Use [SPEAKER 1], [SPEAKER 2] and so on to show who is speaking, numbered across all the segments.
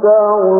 [SPEAKER 1] مَتَاعٌ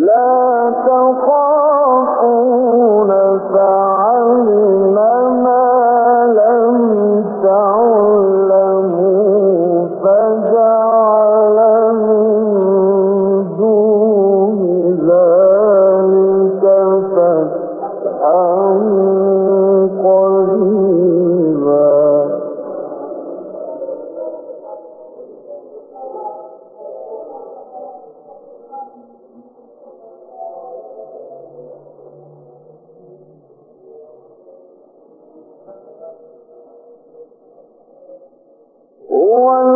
[SPEAKER 1] 了灯火。over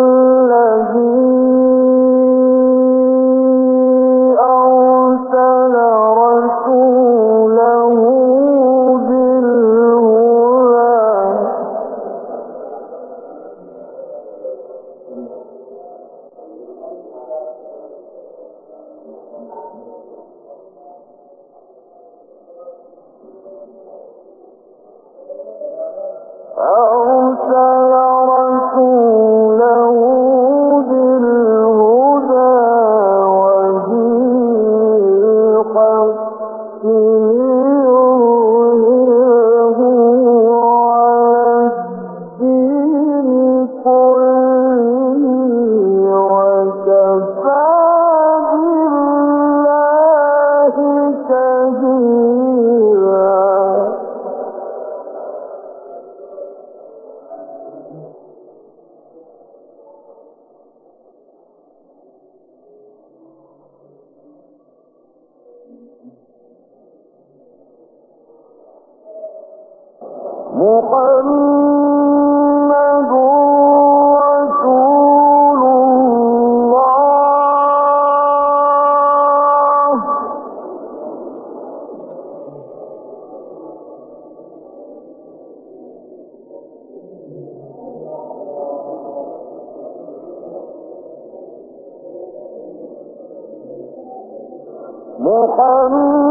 [SPEAKER 1] محمد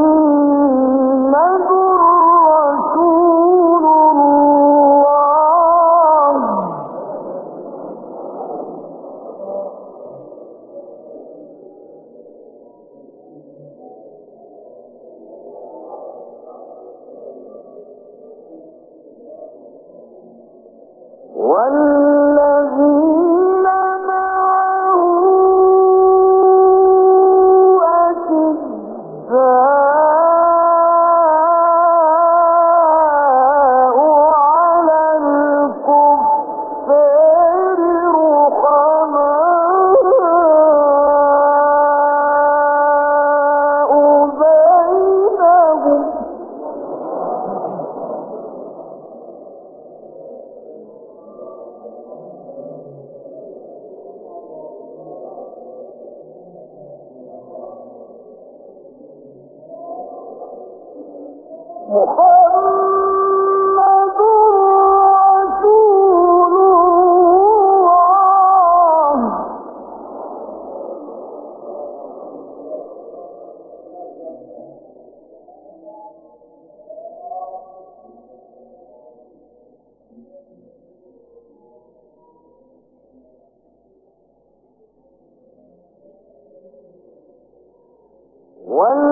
[SPEAKER 1] One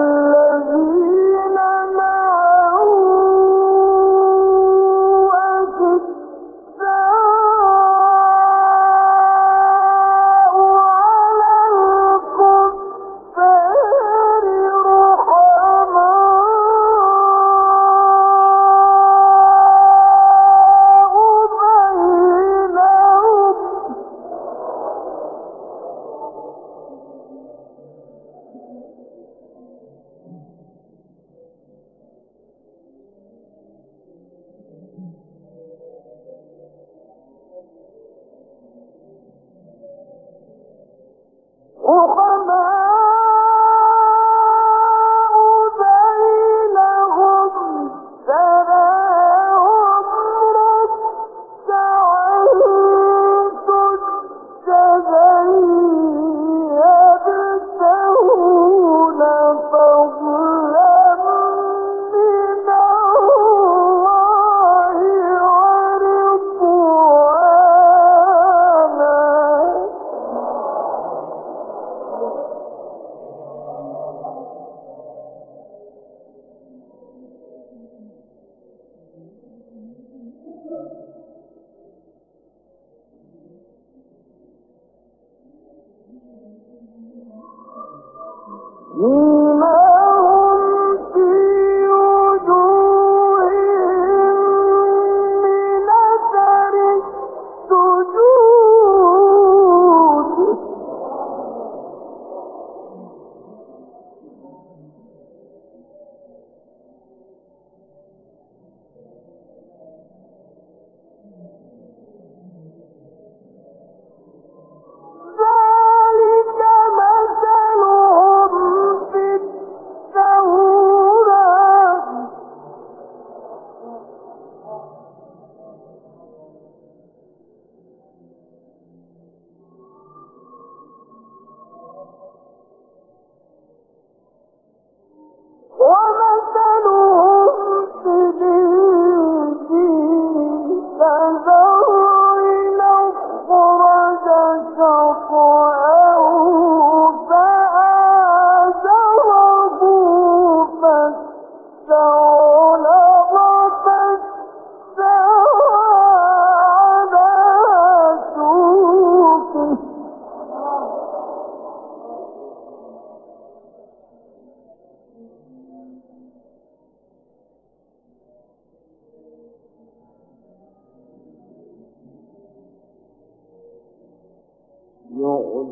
[SPEAKER 1] You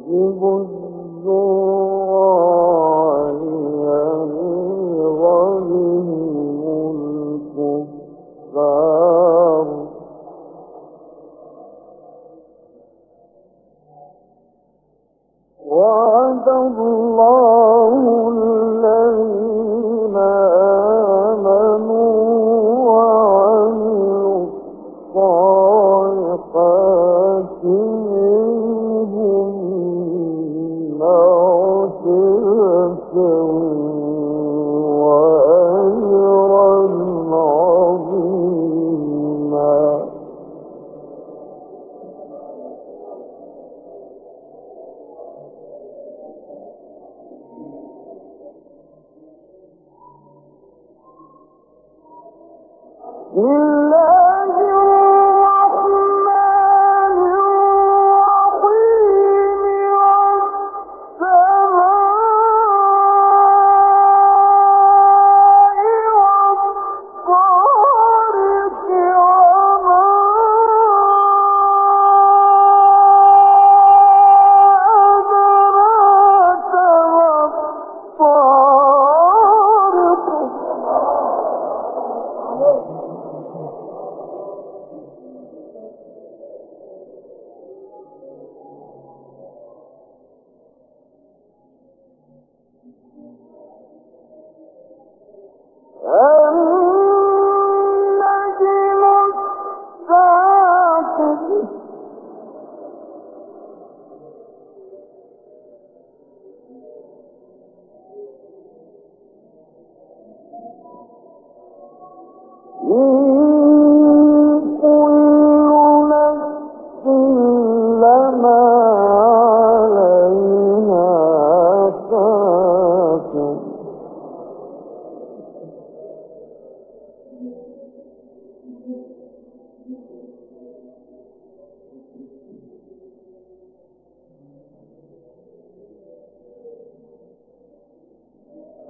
[SPEAKER 1] يعذب الظلم إن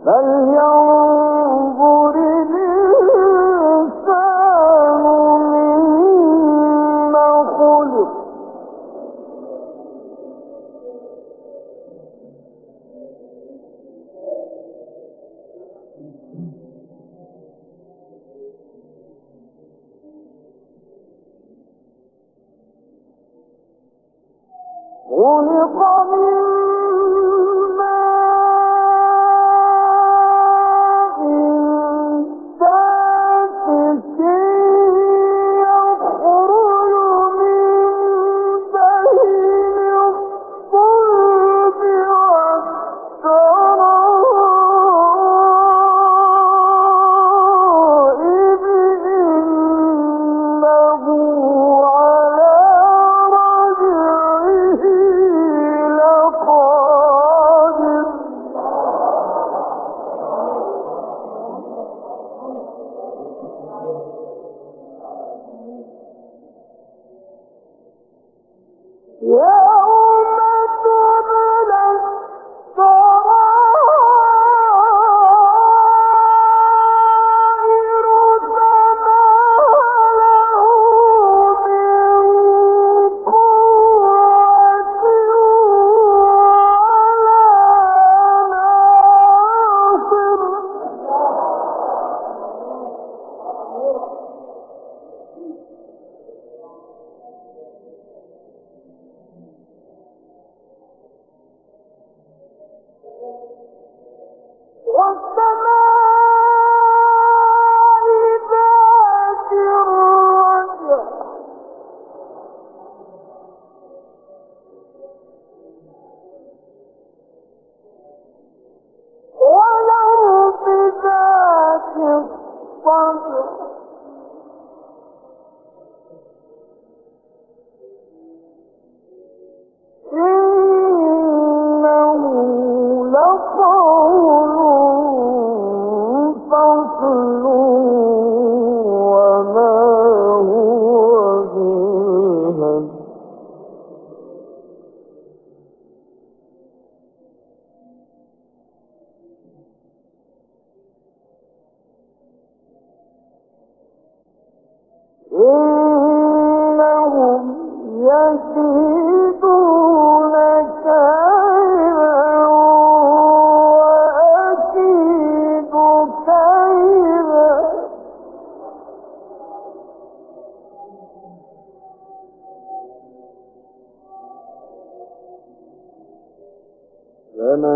[SPEAKER 1] فلينظر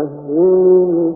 [SPEAKER 1] فمهل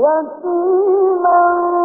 [SPEAKER 1] يتيما ذا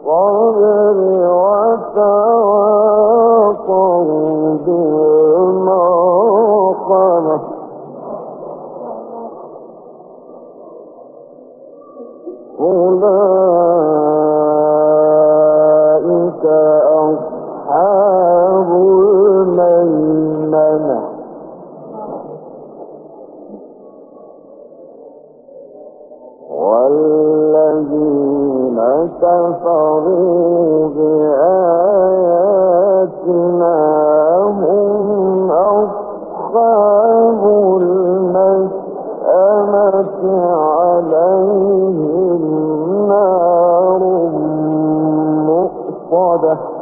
[SPEAKER 1] بالصبر وتواصوا ورده